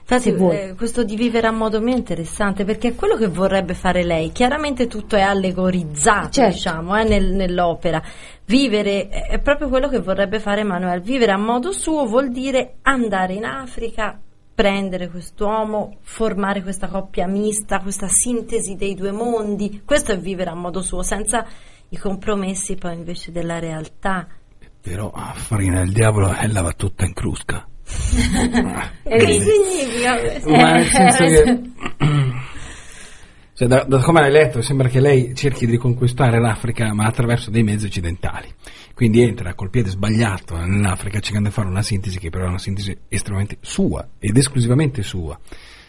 Infatti, eh, questo di vivere a modo mio è interessante perché è quello che vorrebbe fare lei. Chiaramente tutto è allegorizzato, Certo. diciamo, eh, nel- nell'opera. Vivere eh, è proprio quello che vorrebbe fare Emanuele. Vivere a modo suo vuol dire andare in Africa, prendere quest'uomo, formare questa coppia mista, questa sintesi dei due mondi. Questo è vivere a modo suo, senza i compromessi poi invece della realtà. Però ah, farina del diavolo ella va tutta in crusca. Eh, *laughs* Che significa questo? Ma nel senso che cioè, da, da come l'hai letto sembra che lei cerchi di conquistare l'Africa ma attraverso dei mezzi occidentali. Quindi entra col piede sbagliato nell'Africa cercando di fare una sintesi che però è una sintesi estremamente sua ed esclusivamente sua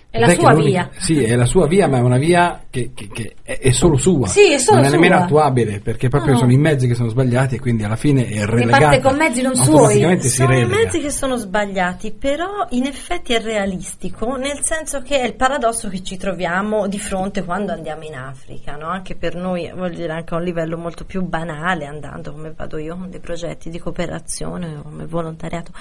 È la sua via. Sì, è la sua via, ma è una via che, che- che è, è solo sua. Sì, è solo non è nemmeno attuabile, perché proprio No. sono i mezzi che sono sbagliati e quindi alla fine è relegata. parte con mezzi non suoi. Sono i mezzi che sono sbagliati, però in effetti è realistico, nel senso che è il paradosso che ci troviamo di fronte quando andiamo in Africa, no? anche per noi, voglio dire, anche a un livello molto più banale, andando come vado io con dei progetti di cooperazione o come volontariato.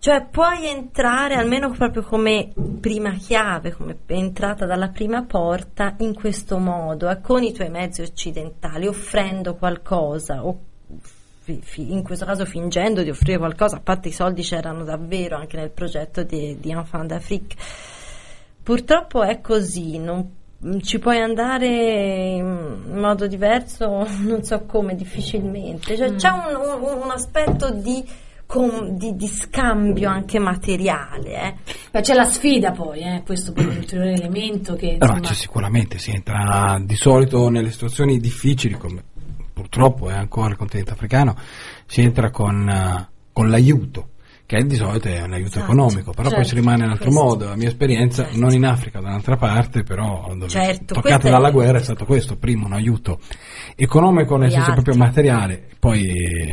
Cioè puoi entrare almeno proprio come prima chiave, come entrata dalla prima porta in questo modo, eh, con i tuoi mezzi occidentali, offrendo qualcosa o in questo caso fingendo di offrire qualcosa, a parte i soldi c'erano davvero anche nel progetto di, di Enfant d'Afrique. Purtroppo è così, non ci puoi andare in modo diverso, *laughs* non so come, difficilmente. Cioè, C'è un, un- un aspetto di, com- di- di scambio anche materiale. eh. C'è la sfida poi, eh, questo è un ulteriore elemento che No, insomma, c'è sicuramente si entra di solito nelle situazioni difficili, come purtroppo è ancora il continente africano, si entra con, eh, con l'aiuto, che di solito è un aiuto Esatto, economico, però poi certo, si rimane in un altro questo. modo. La mia esperienza, Certo. non in Africa, da un'altra parte, però dove Certo, toccata è- dalla guerra è stato questo, primo un aiuto economico nel senso arti. proprio materiale, poi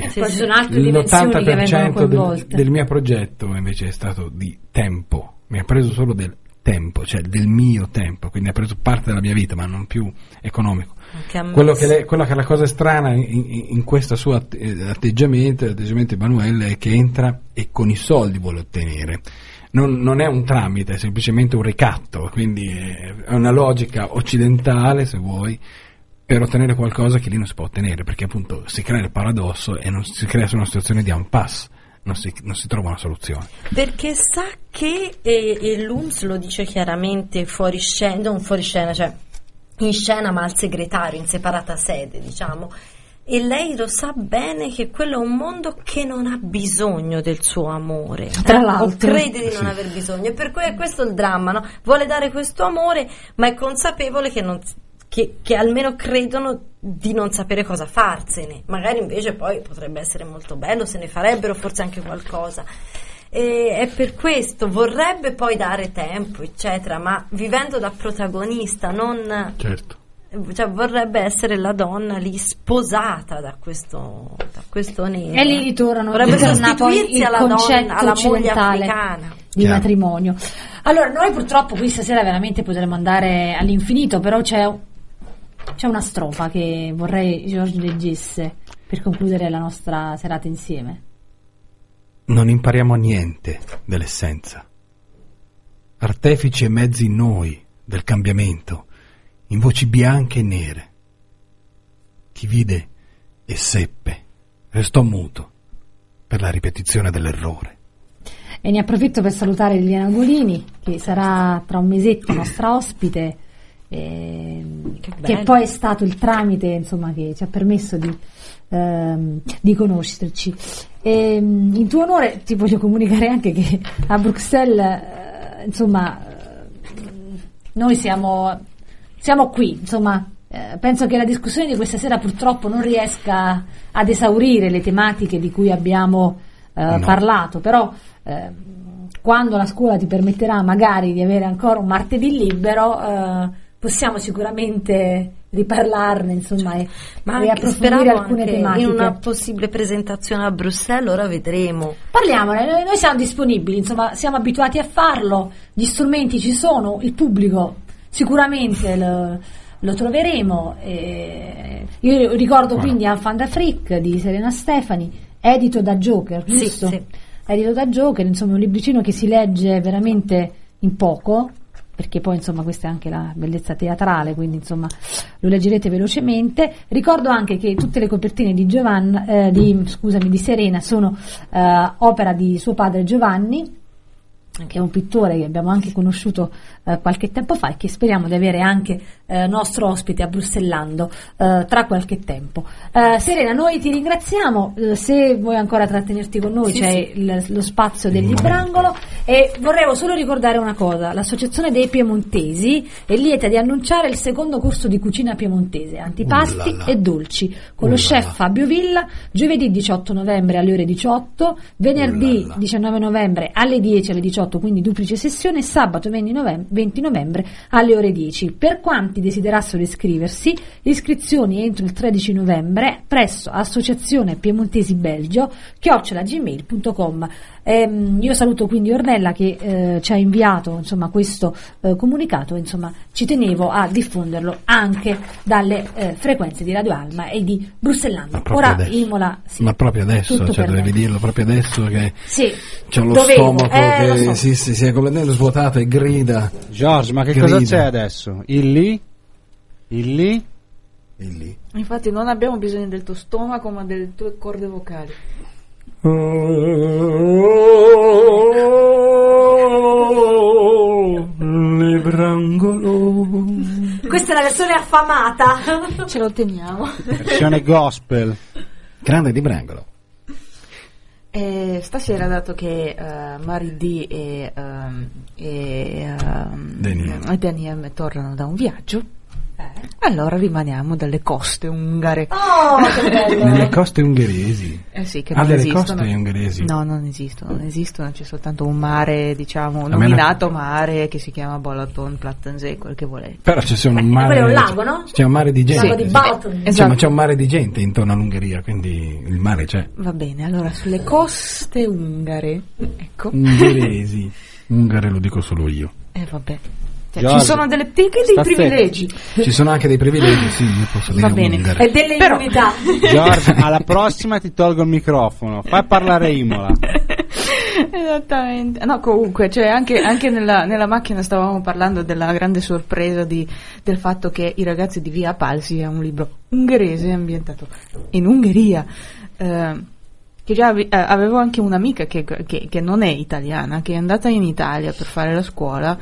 poi sì. ci sono altre dimensioni che vengono l'80% del, del mio progetto invece è stato di tempo, mi ha preso solo del tempo, cioè del mio tempo, quindi ha preso parte della mia vita, ma non più economico. Che, sì. lei- quella che è la cosa strana in, in, questo suo eh, atteggiamento, l'atteggiamento di Emanuele, è che entra e con i soldi vuole ottenere. Non, non è un tramite, è semplicemente un ricatto, quindi è una logica occidentale, se vuoi, per ottenere qualcosa che lì non si può ottenere, perché appunto si crea il paradosso e non si crea su una situazione di impasse, non si, non si trova una soluzione. Perché sa che, e, e l'UMS lo dice chiaramente fuori scena, non fuori scena, cioè in scena ma al segretario, in separata sede, diciamo, e lei lo sa bene che quello è un mondo che non ha bisogno del suo amore. Tra l'altro. O crede di non aver bisogno. E per cui è questo il dramma, no? Vuole dare questo amore, ma è consapevole che non... Che, che almeno credono di non sapere cosa farsene. Magari invece poi potrebbe essere molto bello, se ne farebbero forse anche qualcosa. E è per questo vorrebbe poi dare tempo, eccetera, ma vivendo da protagonista, non Certo. cioè, vorrebbe essere la donna lì sposata da questo, da questo nero. E lì ritornano vorrebbe sostituirsi alla donna, alla moglie africana. di Chiaro. matrimonio. Allora, noi purtroppo qui stasera veramente potremmo andare all'infinito, però c'è, c'è una strofa che vorrei Giorgio leggesse per concludere la nostra serata insieme. Non impariamo niente dell'essenza. Artefici e mezzi noi del cambiamento, in voci bianche e nere. Chi vide e seppe, restò muto per la ripetizione dell'errore. E ne approfitto per salutare Liliana Golini, che sarà tra un mesetto *clears throat* nostra ospite, ehm, Che che, poi è stato il tramite insomma, che ci ha permesso di, ehm, di conoscerci. Ehm, in tuo onore ti voglio comunicare anche che a Bruxelles, eh, insomma, eh, noi siamo, siamo qui, insomma, eh, penso che la discussione di questa sera purtroppo non riesca ad esaurire le tematiche di cui abbiamo eh, No. parlato, però eh, quando la scuola ti permetterà magari di avere ancora un martedì libero, eh, possiamo sicuramente riparlarne, insomma, e, Ma e anche, approfondire alcune anche tematiche. in una possibile presentazione a Bruxelles, ora vedremo. Parliamone, noi, noi siamo disponibili, insomma, siamo abituati a farlo, gli strumenti ci sono, il pubblico sicuramente lo, lo troveremo. e io ricordo quindi Alfan da Frick di Serena Stefani, edito da Joker, Sì, giusto? sì. Edito da Joker, insomma, un libricino che si legge veramente in poco, perché poi insomma questa è anche la bellezza teatrale, quindi insomma lo leggerete velocemente. Ricordo anche che tutte le copertine di, Giovan- eh, di, scusami, di Serena sono eh, opera di suo padre Giovanni, che è un pittore che abbiamo anche conosciuto eh, qualche tempo fa e che speriamo di avere anche eh, nostro ospite a Brussellando eh, tra qualche tempo. Eh, Serena, noi ti ringraziamo, eh, se vuoi ancora trattenerti con noi Sì, c'è sì. il- lo spazio del. Librangolo e vorrei solo ricordare una cosa, l'associazione dei piemontesi è lieta di annunciare il secondo corso di cucina piemontese, antipasti Ullala. e dolci, con lo Ullala. chef Fabio Villa, giovedì 18 novembre alle ore 18, venerdì Ullala. 19 novembre alle 10 alle 18, quindi duplice sessione, e sabato 20 novembre, 20 novembre alle ore 10. Per quanti desiderassero iscriversi, iscrizioni entro il 13 novembre presso Associazione Piemontesi Belgio, chiocciolagmail.com. Ehm, io saluto quindi Ornella che eh, ci ha inviato insomma, questo eh, comunicato, insomma, ci tenevo a diffonderlo anche dalle eh, frequenze di Radio Alma e di proprio Ora adesso. Imola, sì, Ma proprio adesso, cioè dovevi me. dirlo proprio adesso che Sì, c'è lo dovevo, stomaco eh, lo che so. si, si, si è completamente svuotato e grida. George, ma che Grida. cosa c'è adesso? Il lì? Il lì? E lì. Infatti non abbiamo bisogno del tuo stomaco ma delle tue corde vocali. Librangolo. Questa è la versione affamata. Ce lo teniamo. Versione gospel. Grande Librangolo. E stasera, dato che eh, Mari D e, ehm, e, ehm, Daniel. e Daniel tornano da un viaggio, allora rimaniamo dalle coste ungare. Oh, che bello. *laughs* Nelle coste ungheresi. Eh sì, che Ah, non delle esistono. coste ungheresi. No, non esistono, non esistono, c'è soltanto un mare, diciamo, la- nominato mare che si chiama Balaton, Plattensee, quel che volete. Però c'è solo un Beh, mare. quello è un lago, no? C'è un mare di gente. Lago di sì. Balton. Cioè, Esatto. ma c'è un mare di gente intorno all'Ungheria, quindi il mare c'è. Va bene, allora sulle coste ungare, ecco, Ungheresi. Ungare lo dico solo io. eh vabbè, Cioè, Giorgio, ci sono delle picche e dei privilegi. Ci sono anche dei privilegi, sì, io posso dire Va bene. E delle Però- immunità. George, *laughs* alla prossima ti tolgo il microfono. Fai parlare Imola. *laughs* Esattamente. No, comunque, cioè anche, anche nella, nella macchina stavamo parlando della grande sorpresa di- del fatto che I ragazzi di Via Palsi è un libro ungherese ambientato in Ungheria. Eh, che già eh, avevo anche un'amica che, che- che non è italiana, che è andata in Italia per fare la scuola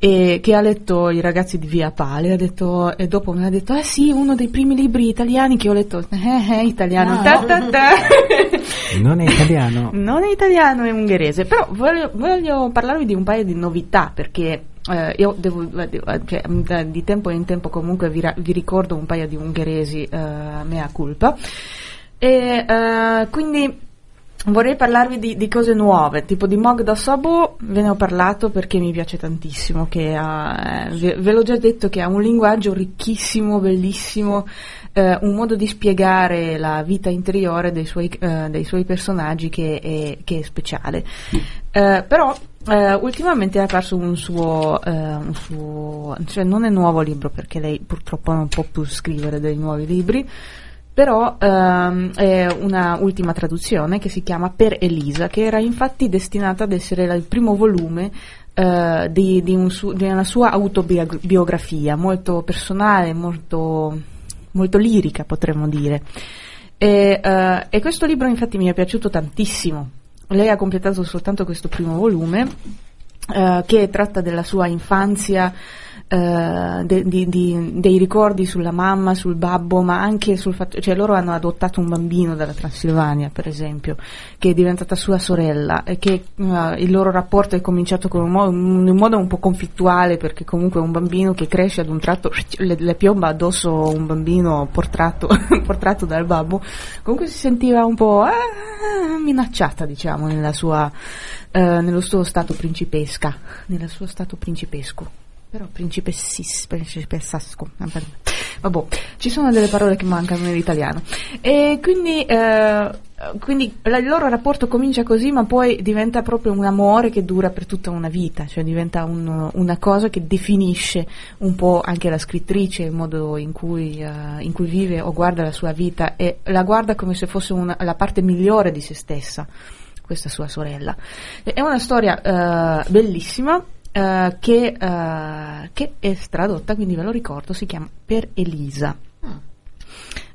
e che ha letto I ragazzi di Via Pale ha detto, e dopo mi ha detto, eh sì, uno dei primi libri italiani che ho letto, eh, eh, italiano, Ah. ta, ta, ta. *laughs* Non è italiano. *laughs* Non è italiano, è ungherese, però voglio, voglio parlarvi di un paio di novità perché eh, io devo, devo- cioè, da- di tempo in tempo comunque vi, ra- vi ricordo un paio di ungheresi, eh, mea culpa. E eh, quindi vorrei parlarvi di, di cose nuove, tipo di Mogda Sabo ve ne ho parlato perché mi piace tantissimo, ha, eh, ve, ve l'ho già detto che ha un linguaggio ricchissimo, bellissimo, eh, un modo di spiegare la vita interiore dei suoi, eh, dei suoi personaggi che è, che è speciale. Eh, però eh, ultimamente ha perso un suo, eh, un suo, cioè non è nuovo libro perché lei purtroppo non può più scrivere dei nuovi libri, però ehm, è una ultima traduzione che si chiama Per Elisa, che era infatti destinata ad essere il primo volume eh, di, di, un su, di, una sua autobiografia, molto personale, molto, molto lirica potremmo dire. E, eh, e questo libro infatti mi è piaciuto tantissimo. Lei ha completato soltanto questo primo volume, eh, che tratta della sua infanzia eh, de, di, di, dei ricordi sulla mamma, sul babbo, ma anche sul fatto, cioè loro hanno adottato un bambino dalla Transilvania, per esempio, che è diventata sua sorella e che uh, il loro rapporto è cominciato con un modo, in un modo un po' conflittuale perché comunque un bambino che cresce ad un tratto le, le piomba addosso un bambino portato, *laughs* portato dal babbo, comunque si sentiva un po' eh, minacciata, diciamo, nella sua, eh, nello suo stato principesca, nel suo stato principesco. Però principessis, principessasco. Vabbè, ci sono delle parole che mancano nell'italiano. E quindi, eh, quindi il loro rapporto comincia così, ma poi diventa proprio un amore che dura per tutta una vita, cioè diventa un, una cosa che definisce un po' anche la scrittrice, il modo in cui, uh, in cui vive o guarda la sua vita e la guarda come se fosse una, la parte migliore di se stessa questa sua sorella. È una storia uh, bellissima, uh, che, uh, che, è tradotta, quindi ve lo ricordo, si chiama Per Elisa.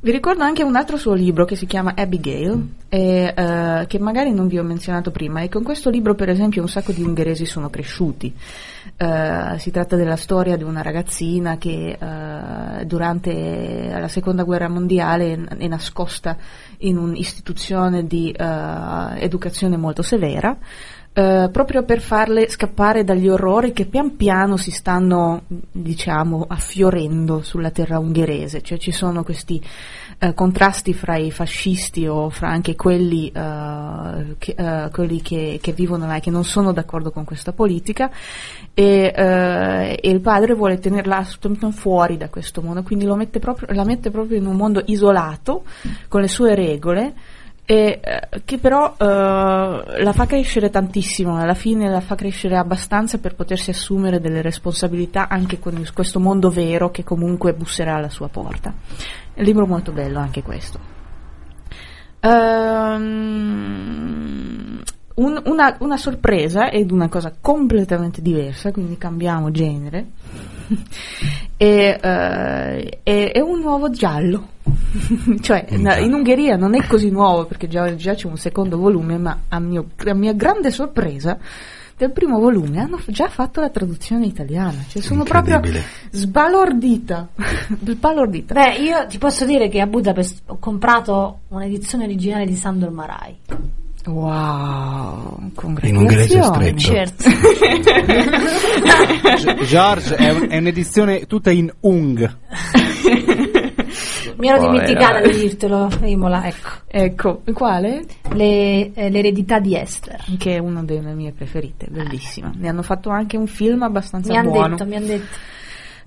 Vi ricordo anche un altro suo libro che si chiama Abigail, e, uh, che magari non vi ho menzionato prima, e con questo libro per esempio un sacco di ungheresi sono cresciuti. Uh, si tratta della storia di una ragazzina che uh, durante la seconda guerra mondiale è nascosta in un'istituzione di educazione molto severa, eh, proprio per farle scappare dagli orrori che pian piano si stanno, diciamo, affiorendo sulla terra ungherese, cioè ci sono questi eh, contrasti fra i fascisti o fra anche quelli, eh, che, eh, quelli che, che, vivono là e che non sono d'accordo con questa politica. E, eh, e il padre vuole tenerla fuori da questo mondo, quindi mette proprio, la mette proprio in un mondo isolato con le sue regole e eh, che però eh, la fa crescere tantissimo, alla fine la fa crescere abbastanza per potersi assumere delle responsabilità anche con questo mondo vero che comunque busserà alla sua porta. È un libro molto bello anche questo. Um, un, una, una, sorpresa ed una cosa completamente diversa, quindi cambiamo genere, e, uh, è, è un nuovo giallo *laughs* cioè in Ungheria non è così nuovo perché già, già c'è un secondo volume, ma a, mio, a, mia grande sorpresa del primo volume hanno già fatto la traduzione italiana, cioè sono proprio sbalordita. *laughs* sbalordita. Beh, io ti posso dire che a Budapest ho comprato un'edizione originale di Sandor Marai. Wow, in ungherese stretto. Certo. *laughs* George, è, un, è un'edizione tutta in ung. Mi ero dimenticata di dirtelo, Imola, ecco. Ecco, quale? Le, eh, l'eredità di Esther. Che è una delle mie preferite, bellissima. Ne hanno fatto anche un film abbastanza mi buono. Detto, mi hanno detto.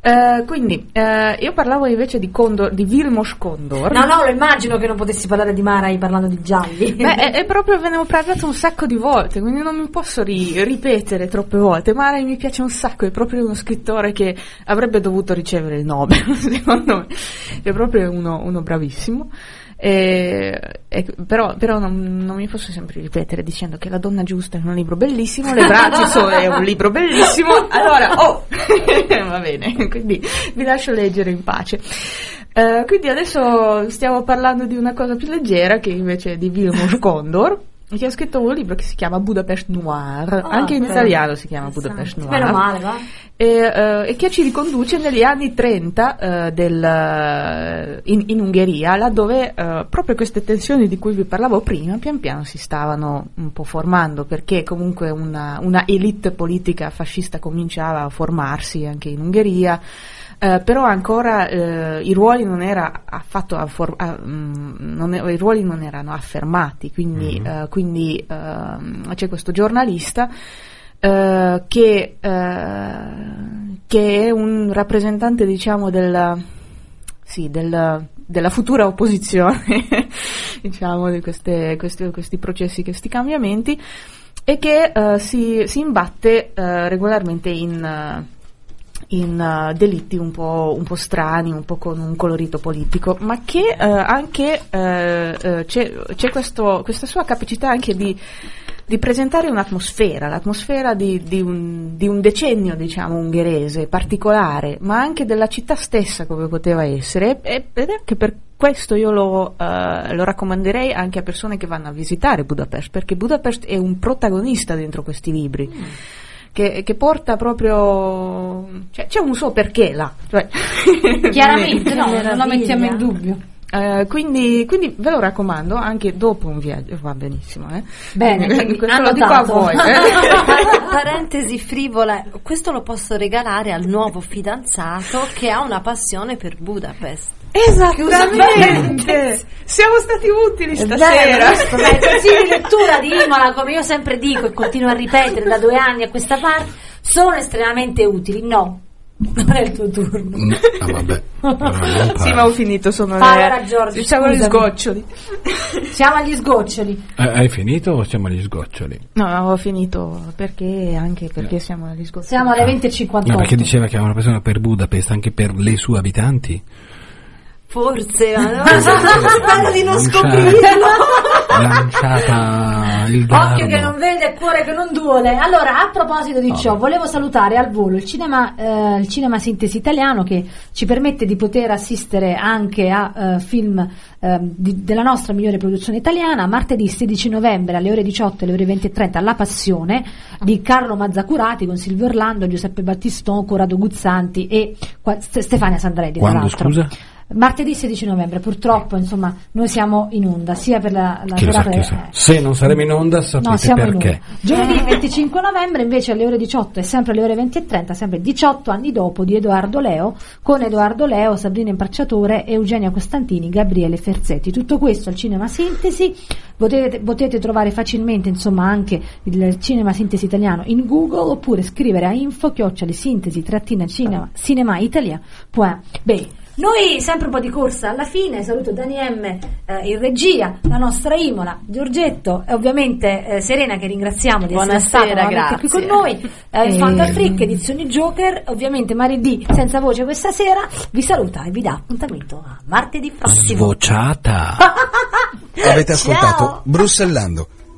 Uh, quindi uh, io parlavo invece di Condor, di Vilmos Condor. No, no, lo immagino che non potessi parlare di Marai parlando di gialli. Beh, è, è, proprio ve ne ho parlato un sacco di volte, quindi non mi posso ri- ripetere troppe volte. Marai mi piace un sacco, è proprio uno scrittore che avrebbe dovuto ricevere il Nobel, *laughs* secondo me. È proprio uno, uno bravissimo. E, e, però, però non, non, mi posso sempre ripetere dicendo che La donna giusta è un libro bellissimo, Le braccia è un libro bellissimo, allora, oh, *laughs* va bene, quindi vi lascio leggere in pace. Uh, quindi adesso stiamo parlando di una cosa più leggera che invece è di Vilmos Condor che ha scritto un libro che si chiama Budapest Noir, oh, anche in italiano si chiama Budapest Noir. Meno male, va. E, uh, e, che ci riconduce negli anni 30 uh, del, uh, in, in, Ungheria, laddove proprio queste tensioni di cui vi parlavo prima pian piano si stavano un po' formando, perché comunque una, una elite politica fascista cominciava a formarsi anche in Ungheria. Eh, però ancora eh, i ruoli non era affatto affor- ah, mm, non è- i ruoli non erano affermati, quindi, eh, quindi ehm, c'è questo giornalista eh, che, eh, che è un rappresentante diciamo della, sì, del- della futura opposizione *laughs* diciamo di queste- questi, questi processi, questi cambiamenti e che si, si imbatte regolarmente in, in eh, delitti un po', un po' strani, un po' con un colorito politico, ma che eh, anche eh, c'è, c'è questo- questa sua capacità anche di, di presentare un'atmosfera, l'atmosfera di, di un, di un decennio, diciamo, ungherese, particolare, ma anche della città stessa come poteva essere, e- ed anche per questo io lo, lo raccomanderei anche a persone che vanno a visitare Budapest, perché Budapest è un protagonista dentro questi libri. Che, che porta proprio. cioè, c'è un suo perché là. cioè- *laughs* Chiaramente, no, non lo Meraviglia. mettiamo in dubbio. Eh, quindi, quindi ve lo raccomando anche dopo un viaggio, va benissimo. Eh? Bene, Quindi questo lo dico a voi. eh. Par- *laughs* Parentesi frivola, questo lo posso regalare al nuovo fidanzato che ha una passione per Budapest. Esattamente! Siamo stati utili stasera. vero, consigli di lettura di Imola, come io sempre dico e continuo a ripetere da due anni a questa parte, sono estremamente utili. No, non è il tuo turno. Mm, ah, vabbè. *laughs* Sì, ma ho finito, sono Allora, le, Giorgio, siamo gli scusami. sgoccioli. Siamo agli sgoccioli. Eh, hai finito o siamo agli sgoccioli? No, ho finito perché anche perché siamo agli sgoccioli. Siamo alle 20.58. No, perché diceva che ha una passione per Budapest anche per le sue abitanti. Forse, ma no, spero di non scoprirlo. Lanciata il dardo. Occhio che non vede e cuore che non duole. Allora, a proposito di ciò, volevo salutare al volo il cinema, eh, il cinema Sintesi Italiano che ci permette di poter assistere anche a eh, film eh, di- della nostra migliore produzione italiana. Martedì 16 novembre alle ore 18 e alle ore 20.30 La Passione di Carlo Mazzacurati con Silvio Orlando, Giuseppe Battiston, Corrado Guzzanti e Stefania Sandrelli. tra Quando, scusa? Martedì 16 novembre, purtroppo insomma noi siamo in onda sia per la, la Chi lo sa, serata- chi lo sa. Se non saremo in onda No, sapete siamo perché. in onda. Giovedì 25 novembre invece alle ore 18 e sempre alle ore 20 e 30, sempre 18 anni dopo di Edoardo Leo, con Edoardo Leo, Sabrina Impacciatore, Eugenio Costantini, Gabriele Ferzetti. Tutto questo al Cinema Sintesi, potete, potete trovare facilmente insomma anche il Cinema Sintesi italiano in Google oppure scrivere a info chioccioli sintesi trattina cinema, cinema italia. Bene. Noi sempre un po' di corsa alla fine, saluto Dani M eh, in regia, la nostra Imola, Giorgetto e ovviamente eh, Serena che ringraziamo di essere Buonasera, stata nuovamente qui con grazie. noi, eh, il E- Fanta Freak, edizioni Joker, ovviamente Mari D senza voce questa sera, vi saluta e vi dà appuntamento a martedì prossimo. Svociata. *laughs* Avete ascoltato Ciao. Brussellando,